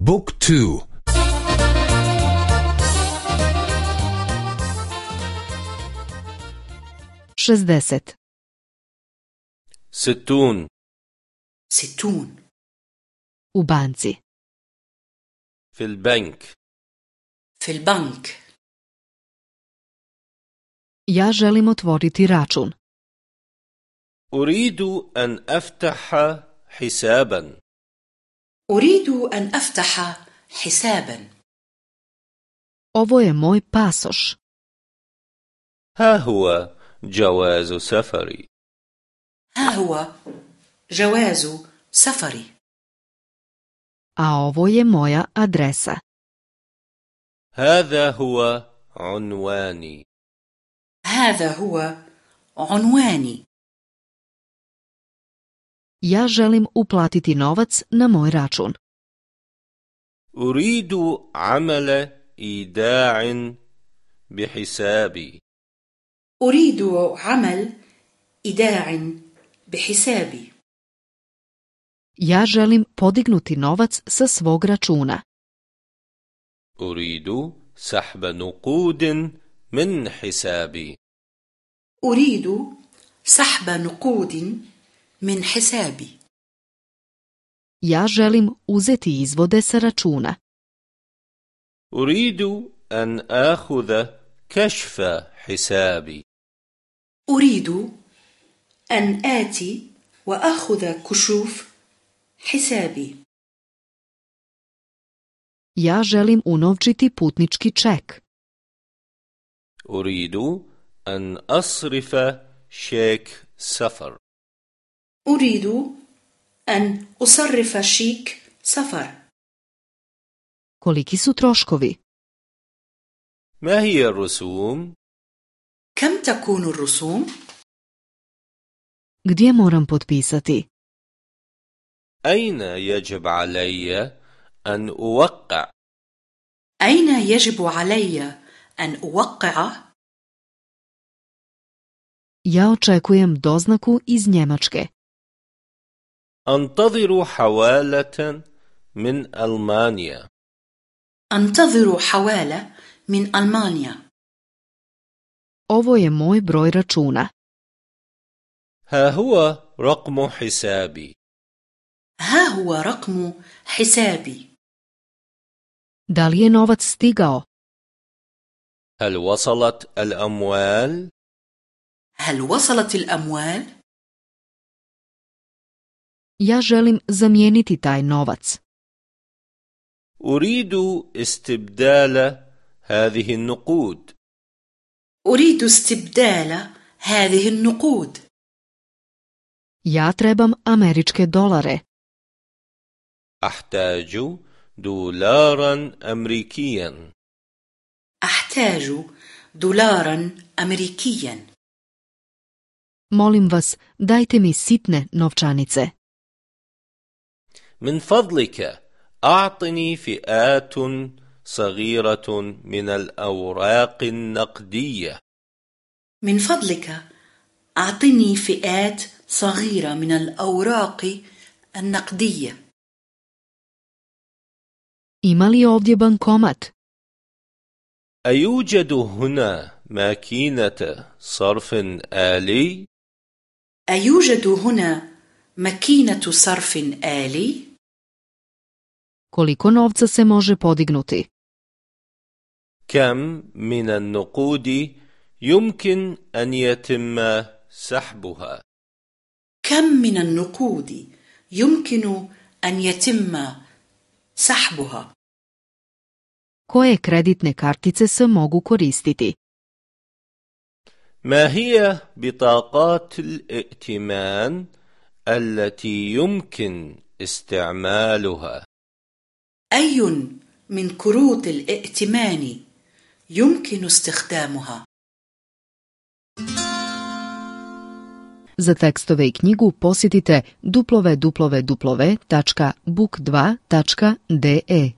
بوك تو. شزدست. ستون. ستون. u banci في البنك. في البنك. Ja želim otvoriti račun. أريد أن أفتح حسابا. أريد أن أفتح حسابا. Ovo je moj pasoš. ها هو جواز سفري. ها هو جواز سفري. A ovo je moja adresa. هذا هو عنواني. هذا هو عنواني. Ja želim uplatiti novac na moj račun. أريد عمل إيداع بحسابي أريد عمل إيداع بحسابي Ja želim podignuti novac sa svog računa. أريد سحب نقود من حسابي أريد سحب نقود من حسابي Ja želim uzeti izvode sa računa. أريد أن آخذ كشف حسابي أريد أن آتي وأخذ كشوف حسابي Ja želim unovčiti putnički ček. أريد أن أصرف شيك سفر أريد أن أصرف شيك سفر Koliki su troškovi? ما هي الرسوم؟ كم تكون الرسوم؟ Gdje moram potpisati? أين يجب علي أن أوقع؟ أين يجب علي أن أوقع؟ Ja očekujem doznaku iz Njemačke. أنتظر حوالة من ألمانيا أنتظر حوالة من ألمانيا Ovo je moj broj računa. ها هو رقم حسابي ها هو رقم حسابي Da li je novac stigao? هل وصلت الأموال؟ هل وصلت الأموال؟ Ja želim zamijeniti taj novac. أريد استبدال هذه النقود أريد استبدال هذه النقود Ja trebam američke dolare. أحتاج دولارا أمريكيا أحتاج دولارا أمريكيا Molim vas, dajte mi sitne novčanice. من فضلك أعطني فئات صغيرة من الأوراق النقدية من فضلك أعطني فئات صغيرة من الأوراق النقدية Ima li ovdje bankomat? أيوجد هنا ماكينة صرف آلي؟ أيوجد هنا ماكينة صرف آلي؟ Koliko novca se može podignuti? كم من النقود يمكن أن يتم سحبها؟ كم من النقود يمكن أن يتم سحبها؟ Koje kreditne kartice se mogu koristiti? ما هي بطاقات الائتمان التي يمكن استعمالها؟ أي من كروت الائتمان يمكن استخدامها؟ Za tekstove i knjigu posjetite www.book2.de.